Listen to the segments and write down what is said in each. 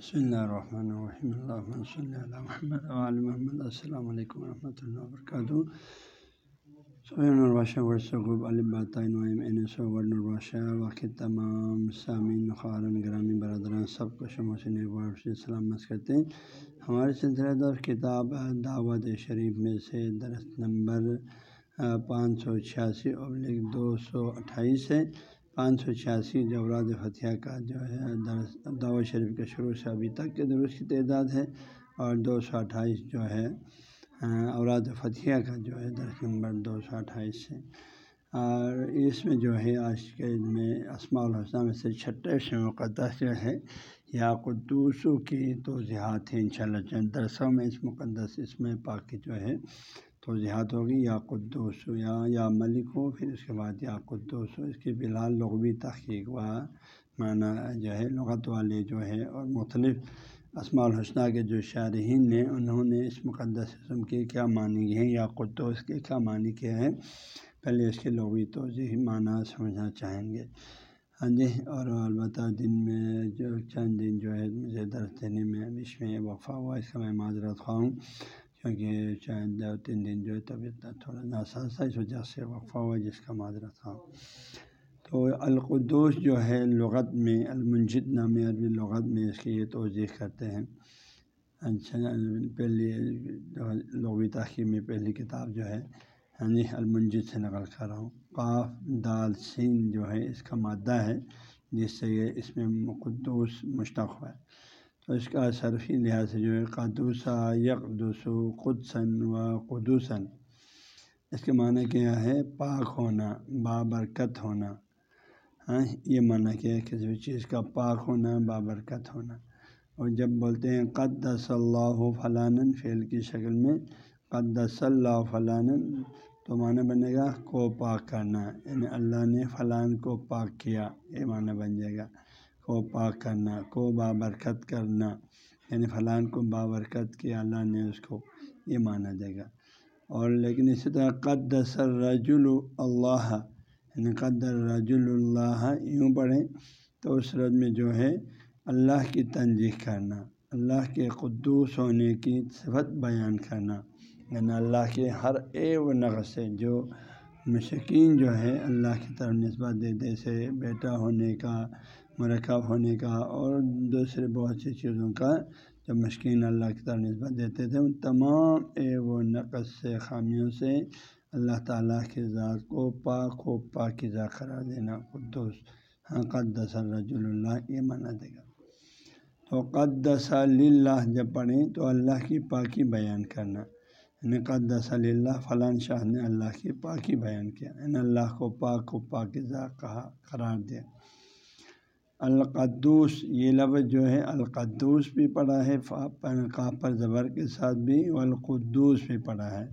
بسم اللہ الرحمن الرحیم اللہ صلی اللہ محمد محمد السلام علیکم ورحمۃ اللہ وبرکاتہ صحیح الباشہ واقع تمام سامعین خارن گرامی برادران سب کو شمع سے ایک بار سے سلامت کرتے ہیں ہمارے سلسلہ در کتاب دعوت شریف میں سے درخت نمبر پانچ سو چھیاسی ابلک دو سو اٹھائیس ہے پانچ سو چھیاسی جورات فتح کا جو ہے درس، دعوت شریف کے شروع سے ابھی تک کے درست کی تعداد ہے اور دو سو اٹھائیس جو ہے اوراد فتح کا جو ہے درس نمبر دو سو اٹھائیس ہے۔ اور اس میں جو ہے آج کے میں اسماع الحسنہ میں سے چھٹے سے مقدس جو ہے یا قدوسو کی توضیحات ہیں ان شاء اللہ درسوں میں اس مقدس، اس میں پاک جو ہے توضیحات ہوگی، یا قدوس یا یا ملک ہو، پھر اس کے بعد یا قدوس ہو۔ اس کی فی الحال لغوی تحقیق و معنی جو ہے، لغت والے جو ہے اور مختلف اسماع الحسنہ کے جو شارحین نے انہوں نے اس مقدس اسم کے کیا معنی ہیں، یا قدوس کے کیا معنی کیا ہے پہلے اس کے لغوی توضیح معنی سمجھنا چاہیں گے۔ ہاں جی اور البتہ دن میں جو چند دن جو ہے، مجھے درس دینے میں بیچ میں وقفہ ہوا، اس کا میں معذرت خواہوں کیونکہ چاند دو تین دن جو ہے طبیعت تھوڑا ناساز تھا اس وجہ سے وقفہ ہوا جس کا معذرت تھا تو القدوس جو ہے لغت میں المنجد نام عربی لغت میں اس کی یہ توضیح کرتے ہیں اچھا پہلی لغوی تاخیر میں پہلی کتاب جو ہے یعنی المنجد سے نقل کر رہا ہوں قاف دال سین جو ہے اس کا مادہ ہے جس سے یہ اس میں قدوس مشتق ہوا ہے اس کا صرفی لحاظ سے جو ہے قدوسا یکدوسو قدسن و قدوسن اس کے معنی کیا ہے؟ پاک ہونا، بابرکت ہونا۔ ہاں یہ معنی کیا ہے کسی بھی چیز کا پاک ہونا، بابرکت ہونا۔ اور جب بولتے ہیں قدس اللہ فلاً فعل کی شکل میں قدس اللہ فلاً تو معنی بنے گا کو پاک کرنا۔ یعنی اللہ نے فلان کو پاک کیا، یہ معنی بن جائے گا۔ کو پاک کرنا، کو بابرکت کرنا یعنی فلان کو بابرکت کیا، اللہ نے اس کو یہ مانا دے گا۔ اور لیکن اسی طرح قدس رجل اللہ یعنی قدر رجل اللہ، یوں پڑھیں تو اس رد میں جو ہے اللہ کی تنظیح کرنا، اللہ کے قدوس ہونے کی صفت بیان کرنا یعنی اللہ کے ہر اے و نقص سے جو مشکین جو ہے اللہ کی طرف نسبت دیتے سے بیٹا ہونے کا مرکب ہونے کا اور دوسرے بہت سی چیزوں کا جب مشکین اللہ کی طرف نسبت دیتے تھے، ان تمام اے و نقص سے، خامیوں سے اللہ تعالیٰ کے ذات کو پاک و پاکزہ قرار دینا قدوس۔ ہاں قدس رجول اللہ یہ مانا دے گا تو قدس اللہ جب پڑھیں تو اللہ کی پاکی بیان کرنا۔ یعنی قدس اللہ فلاں شاہ نے اللہ کی پاکی بیان کیا۔ یعنی اللہ کو پاک و پاکزہ کہا، قرار دیا۔ القدوس، یہ لفظ جو ہے القدوس بھی پڑھا ہے قاف پر، زبر کے ساتھ بھی القدوس بھی پڑھا ہے،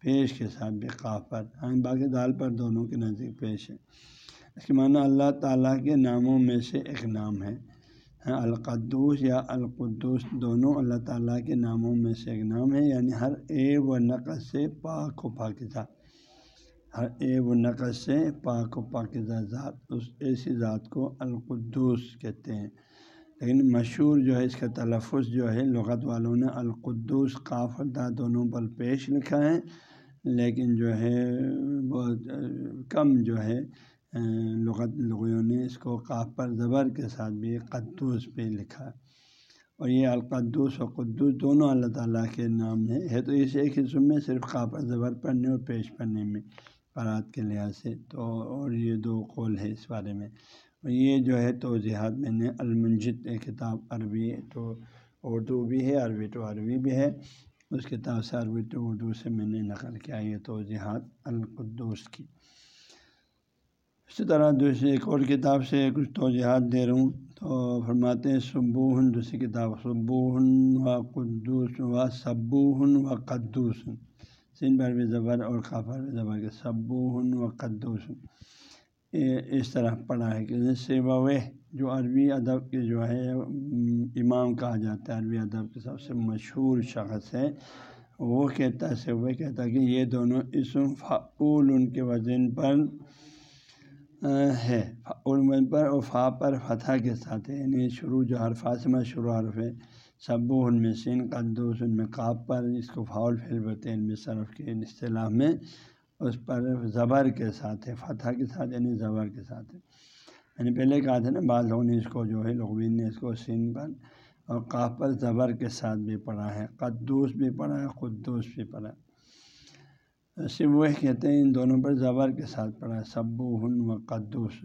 پیش کے ساتھ بھی، قاف پر۔ ہاں باقی دال پر دونوں کے نزدیک پیش ہے۔ اس کے معنی اللہ تعالیٰ کے ناموں میں سے ایک نام ہے۔ ہاں القدوس یا القدوس دونوں اللہ تعالیٰ کے ناموں میں سے ایک نام ہے یعنی ہر اے و نقص سے پاک و پاکزہ۔ ہر اے و نقص سے پاک و پاکزہ ذات، اس ایسی ذات کو القدوس کہتے ہیں۔ لیکن مشہور جو ہے، اس کا تلفظ جو ہے، لغت والوں نے القدوس، قاف الدا دونوں پر پیش لکھا ہے۔ لیکن جو ہے، بہت کم جو ہے، لغت لغیوں نے اس کو قاف پر زبر کے ساتھ بھی قدوس پہ لکھا۔ ہے اور یہ القدوس و قدوس دونوں اللہ تعالیٰ کے نام ہیں۔ ہے تو اس ایک حصوں میں صرف پر زبر پڑھنے اور پیش پڑھنے میں۔ قرات کے لحاظ سے تو، اور یہ دو قول ہے اس بارے میں۔ اور یہ جو ہے توضیحات میں نے، المنجد کتاب عربی تو اردو بھی ہے، عربی تو عربی بھی ہے۔ اس کتاب سے عربی تو اردو سے میں نے نقل کیا یہ توضیحات القدوس کی۔ اسی طرح دوسری ایک اور کتاب سے کچھ توضیحات دے رہا ہوں۔ تو فرماتے ہیں صبوہن دوسری کتاب صبوہن و قدوس و صبوہن و قدوس۔ سن پر بھی زبر اور خافر بھی زبر کے سبو ہن و قدوس۔ اس طرح پڑھا ہے کہ سیبوے جو عربی ادب کے جو ہے، امام کہا جاتا ہے، عربی ادب کے سب سے مشہور شخص ہے، وہ کہتا ہے وہ کہتا ہے کہ یہ دونوں اسم فعول ان کے وزن پر ہے۔ فعول پر اور فا پر فتح کے ساتھ ہے یعنی شروع جو حرف میں شروع حرف ہے۔ سبو ان میں سین قدوس ان میں کاپ پر، جس کو فاول پھیل بولتے ہیں علم صرف کے اصطلاح میں، اس پر زبر کے ساتھ ہے، فتح کے ساتھ یعنی زبر کے ساتھ ہے۔ یعنی پہلے کہا تھا نا، بعض لوگوں نے اس کو جو ہے، لغوین نے اس کو سین پر اور کاف پر زبر کے ساتھ بھی پڑھا ہے، قدوس بھی پڑھا ہے، قدوس بھی پڑھا ہے۔ صرف وہ کہتے ہیں، ان دونوں پر زبر کے ساتھ پڑھا ہے، سبو ہن و قدوس۔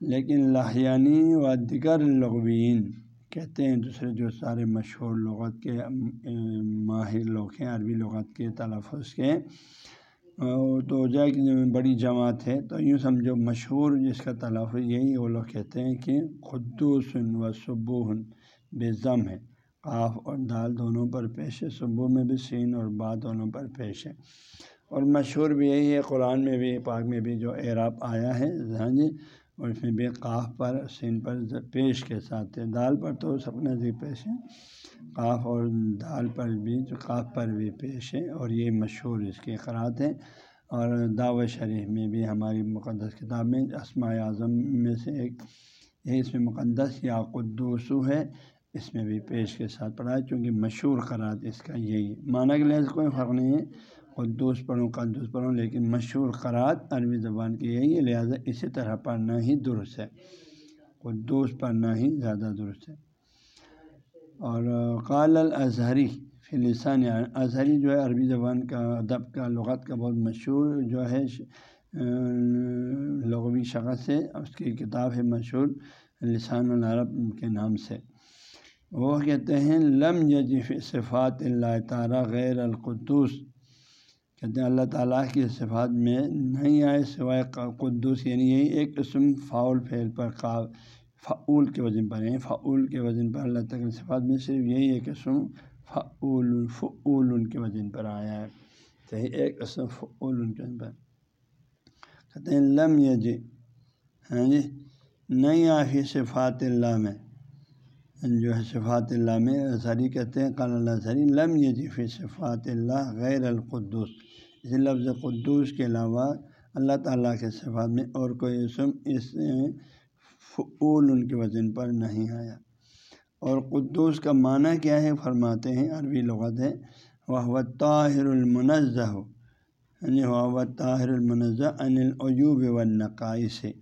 لیکن لاہیانی و دیگر لغوین کہتے ہیں دوسرے جو سارے مشہور لغت کے ماہر لوگ ہیں، عربی لغت کے تلفظ کے تو جائے کہ بڑی جماعت ہے، تو یوں سمجھو مشہور جس کا تلفظ یہی وہ لوگ کہتے ہیں کہ خدوس و صبح بے ضم ہے۔ قاف اور دال دونوں پر پیش ہے، صبح میں بھی سین اور با دونوں پر پیش ہے۔ اور مشہور بھی یہی ہے، قرآن میں بھی، پاک میں بھی جو اعراب آیا ہے ہاں جی اور اس میں بھی قاف پر سین پر پیش کے ساتھ ہے دال پر تو سب نزدیک پیش ہے قاف اور دال پر بھی جو قاف پر بھی پیش ہے اور یہ مشہور اس کے اقرات ہیں۔ اور دعوت شریف میں بھی ہماری مقدس کتاب میں اسماء اعظم میں سے ایک یہ اس میں مقدس یا قدوسو ہے۔ اس میں بھی پیش کے ساتھ پڑھا ہے۔ چونکہ مشہور قرات اس کا یہی معنی کے لحاظ کوئی فرق نہیں ہے۔ قدوس پڑھوں قدوس پڑھوں، لیکن مشہور قرات عربی زبان کی یہی ہے، لہٰذا اسی طرح پڑھنا ہی درست ہے۔ قدوس پڑھنا ہی زیادہ درست ہے۔ اور قال الظہری فلسان یعنی اظہری جو ہے، عربی زبان کا، ادب کا، لغت کا بہت مشہور جو ہے لغوی شخص ہے۔ اس کی کتاب ہے مشہور لسان العرب کے نام سے۔ وہ کہتے ہیں، لم یجف صفات اللہ تعالیٰ غیر القدوس۔ کہتے ہیں اللہ تعالیٰ کی صفات میں نہیں آئے سوائے قدوس یعنی یہی ایک قسم فاول پھیل پر قاب فعول کے وزن پر ہیں فعول کے وزن پر اللہ تعالیٰ کی صفات میں صرف یہی ایک قسم فعول فعول ان کے وزن پر آیا ہے۔ صحیح ایک قسم فعول ان کے وزن پر۔ کہتے ہیں لم یج ہاں جی نہیں آفی صفات اللہ میں۔ جو ہے صفات اللہ میں سری کہتے ہیں، قال اللہ سری لم یجفی صفات اللہ غیر القدس اس لفظ قدوس کے علاوہ اللہ تعالیٰ کے صفات میں اور کوئی اسم اس فعول ان کے وزن پر نہیں آیا۔ اور قدوس کا معنی کیا ہے فرماتے ہیں، عربی لغت ہے وہ طاہر المنزہ یعنی وہ طاہر المنزہ ان العیوب و نقائ سے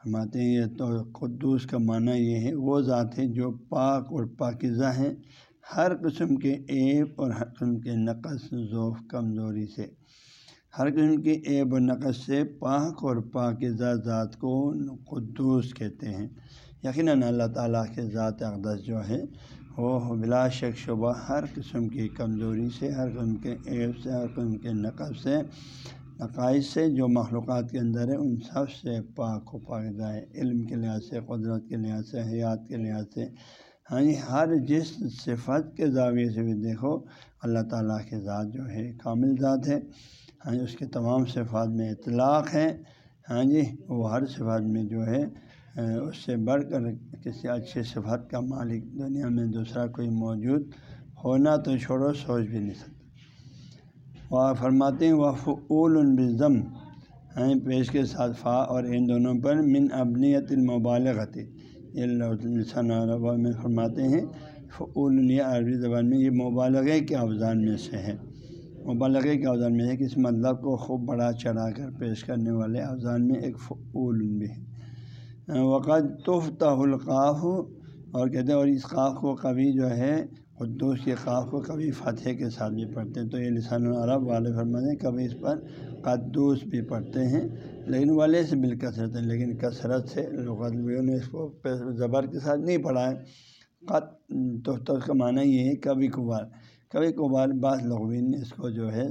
فرماتے ہیں، یہ تو قدوس کا معنی یہ ہے، وہ ذات ہے جو پاک اور پاکزہ ہیں ہر قسم کے ایب اور ہر قسم کے نقص ذوف کمزوری سے۔ ہر قسم کے ایب و نقص سے پاک اور پاکزہ ذات کو قدوس کہتے ہیں۔ یقیناً اللہ تعالیٰ کے ذات اقدس جو ہے، وہ بلا شک شبہ ہر قسم کی کمزوری سے، ہر قسم کے ایب سے، ہر قسم کے نقب سے عقائد سے جو مخلوقات کے اندر ہے، ان سب سے پاک و پاکزہ ہے۔ علم کے لحاظ سے، قدرت کے لحاظ سے، حیات کے لحاظ سے۔ ہاں جی ہر جس صفت کے زاویے سے بھی دیکھو، اللہ تعالیٰ کے ذات جو ہے، کامل ذات ہے۔ ہاں جی اس کے تمام صفات میں اطلاق ہے۔ ہاں جی وہ ہر صفات میں جو ہے اس سے بڑھ کر کسی اچھے صفات کا مالک دنیا میں دوسرا کوئی موجود ہونا تو چھوڑو، سوچ بھی نہیں سکتا۔ وہ فرماتے ہیں وہ فعول البظم ہیں جی، پیش کے ساتھ فا اور ان دونوں پر من ابنیت المبالغتی عربہ میں فرماتے ہیں فعول عربی زبان میں یہ مبالغے کے افزان میں سے ہے۔ مبالغے کے افزان میں ہے کہ اس مطلب کو خوب بڑا چڑھا کر پیش کرنے والے افزان میں ایک فعول بھی ہے۔ وقت توفتا القاف، اور کہتے ہیں اور اس قاف کو کبھی جو ہے قدوس کے قاف کو کبھی فتح کے ساتھ بھی پڑھتے ہیں۔ تو یہ لسان العرب والے فرماتے ہیں کبھی اس پر قدوس بھی پڑھتے ہیں، لیکن والے سے مل کثرت ہے لیکن کثرت سے لغتوں نے اس کو زبر کے ساتھ نہیں پڑھا ہے۔ قط تو اس کا معنی یہ ہے کبھی کبھار۔ کبھی کبھار بعض لغوین نے اس کو جو ہے،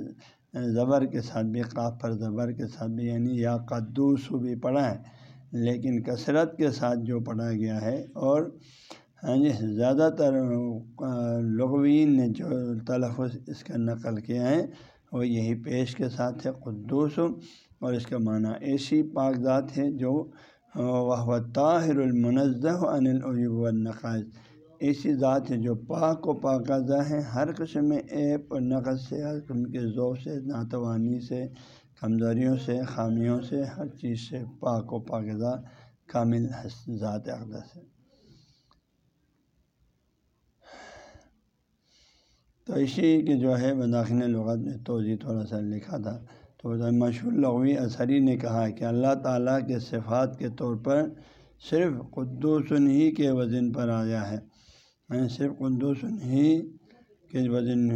زبر کے ساتھ بھی، قاف پر زبر کے ساتھ بھی یعنی یا قدوس بھی پڑھا ہے، لیکن کثرت کے ساتھ جو پڑھا گیا ہے اور ہاں جی زیادہ تر لغوین نے جو تلفظ اس کا نقل کیا ہے، وہ یہی پیش کے ساتھ ہے، قدوس، اور اس کا معنی ایسی پاک ذات ہے جو وہ طاہر المنزہ ان العیب النقائض ایسی ذات ہے جو پاک و پاکزہ ہے ہر قسم میں ایپ اور نقص سے، ہر قسم کے ذوق سے، ناتوانی سے، کمزوریوں سے، خامیوں سے، ہر چیز سے پاک و پاکزہ کامل ذات اقدس ہے۔ تو اسی کے جو ہے بداخن لغت میں توضیع تھوڑا سا لکھا تھا۔ تو مشہور لغوی اثری نے کہا کہ اللہ تعالیٰ کے صفات کے طور پر صرف قدوس ہی کے وزن پر آیا ہے۔ میں صرف قدوس ہی کے وزن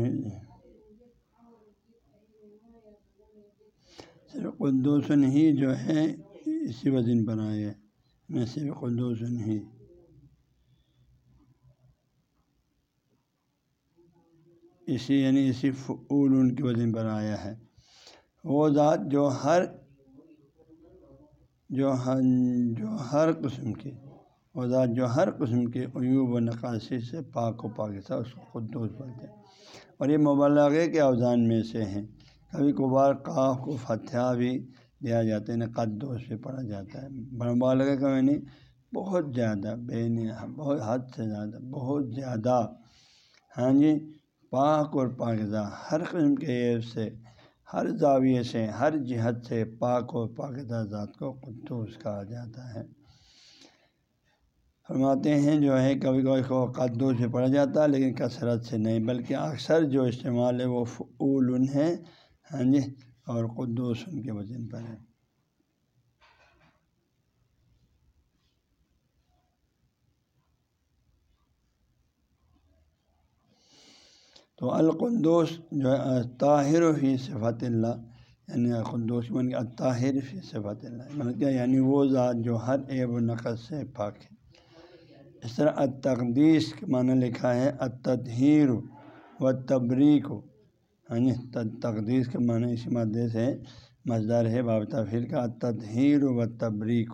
صرف قدوس ہی جو ہے، اسی وزن پر آیا۔ ہے میں صرف قدوس ہی۔ اسی یعنی اسی فعول ان کی وزن پر آیا ہے۔ وہ ذات جو ہر جو ہر جو ہر قسم کی وہ ذات جو ہر قسم کے عیوب و نقاصی سے پاک و پاکستہ اس کو قدوس بولتے ہیں۔ اور یہ مبالغے کے اوزان میں سے ہیں۔ کبھی کبھار کاف کو فتح بھی دیا جاتا ہے یعنی قدوس بھی پڑھا جاتا ہے۔ مبالغے کا معنی بہت زیادہ، بے بہت حد سے زیادہ، بہت زیادہ۔ ہاں جی پاک اور پاکزہ ہر قسم کے عیب سے، ہر زاویے سے، ہر جہت سے پاک و پاکدہ ذات کو قدوس کہا جاتا ہے۔ فرماتے ہیں جو ہے کبھی کبھی کو قدوس سے پڑھا جاتا ہے لیکن کثرت سے نہیں، بلکہ اکثر جو استعمال ہے وہ فعول ہے ہاں جی اور قدوس ان کے وزن پر ہے۔ تو القدوس جو ہے طاہر فی صفت اللہ یعنی القدوس یعنی من کے طاہر فی صفت اللہ مطلب کیا؟ یعنی وہ ذات جو ہر عیب و نقص سے پاک ہے۔ اس طرح التقدیس کے معنی لکھا ہے التطہیر و تبریک ہاں جی یعنی تقدیس کے معنی اسی مادے سے مزدار ہے، باب تفیل کا تطہیر و تبریک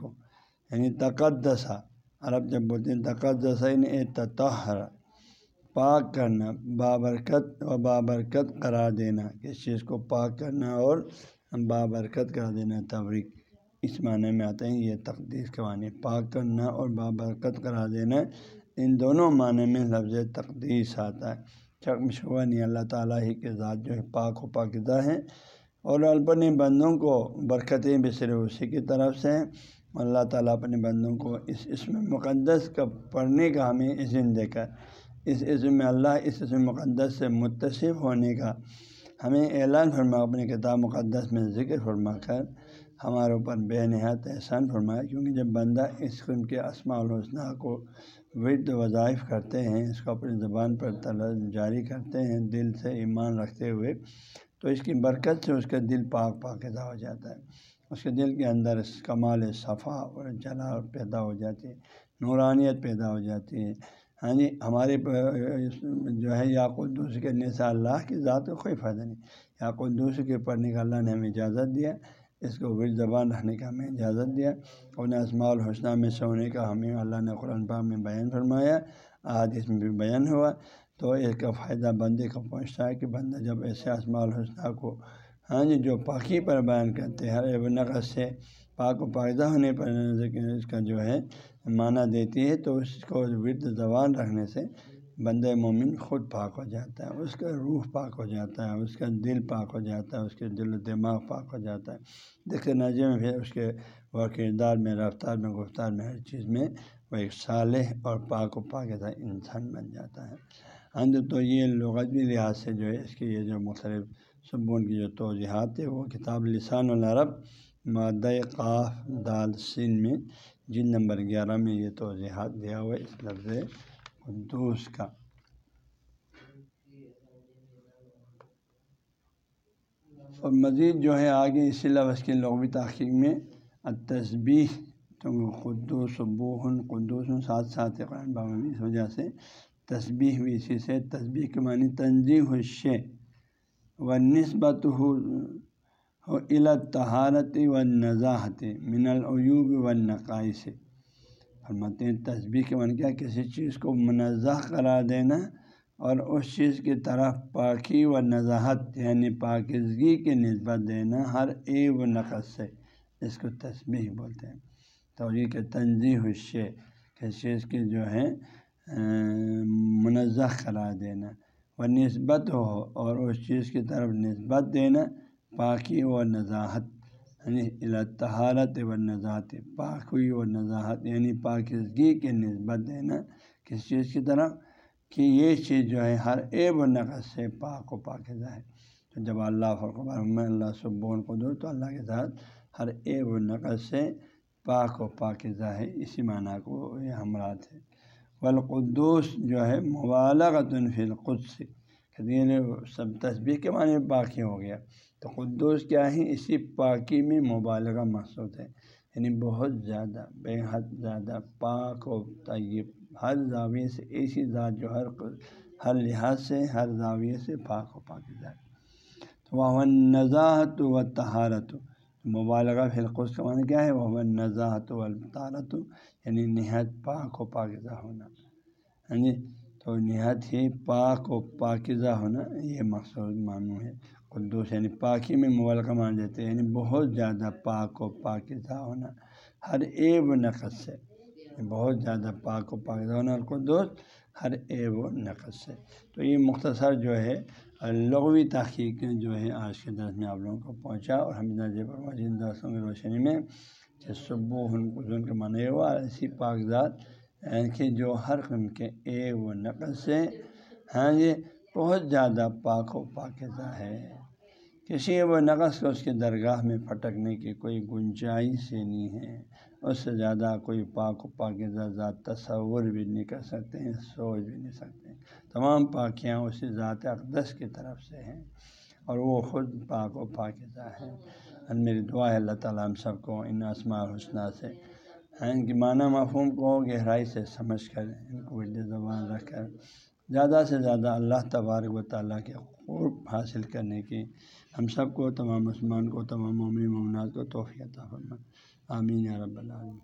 یعنی تقدسہ عرب جب بولتے ہیں تقدسہ یعنی تطہر پاک کرنا، بابرکت و بابرکت قرار دینا، کس چیز کو پاک کرنا اور بابرکت کرا دینا، تبریک. اس معنی میں آتے ہیں، یہ تقدیس کے معنی پاک کرنا اور بابرکت کرا دینا۔ ان دونوں معنی میں لفظ تقدیس آتا ہے۔ چک مشغہ نہیں، اللہ تعالیٰ ہی کے ذات جو ہے پاک و پاکدہ ہیں۔ اور اپنے بندوں کو برکتیں بھی صرف اسی کی طرف سے اللہ تعالیٰ اپنے بندوں کو اس اسم مقدس کا پڑھنے کا ہمیں عزم دے کر، اس عزم میں اللہ اس عزم مقدس سے متصف ہونے کا ہمیں اعلان فرما، اپنی کتاب مقدس میں ذکر فرما کر ہمارے اوپر بے نہایت احسان فرمایا، کیونکہ جب بندہ اس قسم کے اسماع الحسنہ کو ورد وظائف کرتے ہیں، اس کو اپنی زبان پر طلب جاری کرتے ہیں، دل سے ایمان رکھتے ہوئے، تو اس کی برکت سے اس کا دل پاک پاکدہ ہو جاتا ہے۔ اس کے دل کے اندر کمال صفا اور جلا پیدا ہو جاتی ہے، نورانیت پیدا ہو جاتی ہے۔ ہاں جی ہمارے جو ہے، یا قدوس کرنے سے اللہ کی ذات کو کوئی فائدہ نہیں۔ یا قدوس کے پڑھنے کا اللہ نے ہمیں اجازت دیا۔ اس کو ورد زبان رکھنے کا ہمیں اجازت دیا۔ اور اسماع الحسنہ میں سونے کا ہمیں اللہ نے قرآن پاک میں بیان فرمایا آج اس میں بھی بیان ہوا۔ تو اس کا فائدہ بندے کو پہنچتا ہے کہ بندہ جب ایسے اسماع الحسنہ کو ہاں جی جو پاکی پر بیان کرتے ہیں، ہر نقص سے پاک و پائدہ ہونے پر اس کا جو ہے معنی دیتی ہے، تو اس کو ورد زبان رکھنے سے بند مومن خود پاک ہو جاتا ہے، اس کا روح پاک ہو جاتا ہے، اس کا دل پاک ہو جاتا ہے، اس کے دل و دماغ پاک ہو جاتا ہے۔ دیکھتے نظر میں پھر اس کے وہ کردار میں، رفتار میں، گفتار میں، ہر چیز میں وہ ایک صالح اور پاک و پاک انسان بن جاتا ہے۔ ہاں تو یہ لغت لحاظ سے جو ہے، اس کی یہ جو مختلف سبون کی جو توضیحات ہے وہ کتاب لسان العرب، مادہ قاف، دال سن میں جن نمبر گیارہ میں یہ توضیحات دیا ہوا اس لفظ قدوس کا۔ اور مزید جو ہے آگے اسی لفظ کے لغوی تحقیق میں تصبیح تو قدوس بوہن قدوس ساتھ ساتھ قرآن میں، اس وجہ سے تصبیح بھی اسی سے تصبیح کے معنی تنظیم ہوشے و نسبت ہو تہارت و نظاحت من العیوب و نقائ سے فرماتے ہیں تصبیح کے من کیا کسی چیز کو منظہ قرار دینا اور اس چیز کی طرف پاکی و نظاحت یعنی پاکزگی کی نسبت دینا ہر اے و نقص سے، اس کو تصبیح بولتے ہیں۔ تو یہ کہ تنظیم حصے کسی چیز کی جو ہے منظہ قرار دینا۔ و نسبت ہو اور اس چیز کی طرف نسبت دینا، پاکی و نزاحت یعنی التحارت و نزاحت پاکی و نزاحت یعنی پاکزگی کے نسبت ہے نا کس چیز کی طرح؟ کہ یہ چیز جو ہے، ہر عیب و نقص سے پاک و پاکزہ ہے۔ تو جب اللہ فرق اللہ سبون کو دو، تو اللہ کے ساتھ ہر عیب و نقص سے پاک و پاکزہ ہے۔ اسی معنی کو یہ ہمراہ ہے۔ والقدوس جو ہے مبالغۃ فی القدس سب تصبیح کے معنی پاکی ہو گیا۔ تو قدوس کیا ہے اسی پاکی میں مبالغہ مقصود ہے۔ یعنی بہت زیادہ، بے حد زیادہ پاک و طیب۔ ہر زاویے سے ایسی ذات جو ہر ہر لحاظ سے، ہر زاویے سے پاک و پاک ذات۔ تو وہ نزاحت و تہارت مبالغہ فلقس کا معنی کیا ہے؟ وہ نزاحت و تارت یعنی نہایت پاک و پاکزہ ہونا۔ یعنی تو نہایت ہی پاک و پاکزہ ہونا یہ مقصود معنوں ہے۔ قدوس یعنی پاکی میں مبالغہ مان دیتے ہیں یعنی بہت زیادہ پاک و پاکزہ ہونا ہر ایب و نقص سے۔ یعنی بہت زیادہ پاک و پاکزہ ہونا اور قدوس ہر ایب و نقص سے۔ تو یہ مختصر جو ہے، لغوی تحقیق جو ہے آج کے درس میں آپ لوگوں کو پہنچا اور ہم پر جی مزید درسوں کی روشنی میں کہ صبح ان کے معنی ہوا، ایسی کاغذات یعنی کہ جو ہر قسم کے اے و نقل سے ہاں یہ بہت زیادہ پاک و پاکزہ ہے۔ کسی وہ نقص کو اس کے درگاہ میں پھٹکنے کی کوئی گنجائش ہی نہیں ہے۔ اس سے زیادہ کوئی پاک و پاکزہ ذات تصور بھی نہیں کر سکتے ہیں، سوچ بھی نہیں سکتے تمام پاکیاں اسی ذات اقدس کی طرف سے ہیں اور وہ خود پاک و پاکزہ ہے میری دعا ہے، اللہ تعالیٰ ہم سب کو ان اسماء الحسنہ سے یعنی ان کی معنی مفہوم کو گہرائی سے سمجھ کر ان کو اردو زبان رکھ کر زیادہ سے زیادہ اللہ تبارک و تعالیٰ کے قرب حاصل کرنے کی ہم سب کو، تمام عثمان کو، تمام مومن ممنات کو توفیع فرما آمین یا رب العالمین۔